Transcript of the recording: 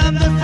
I'm the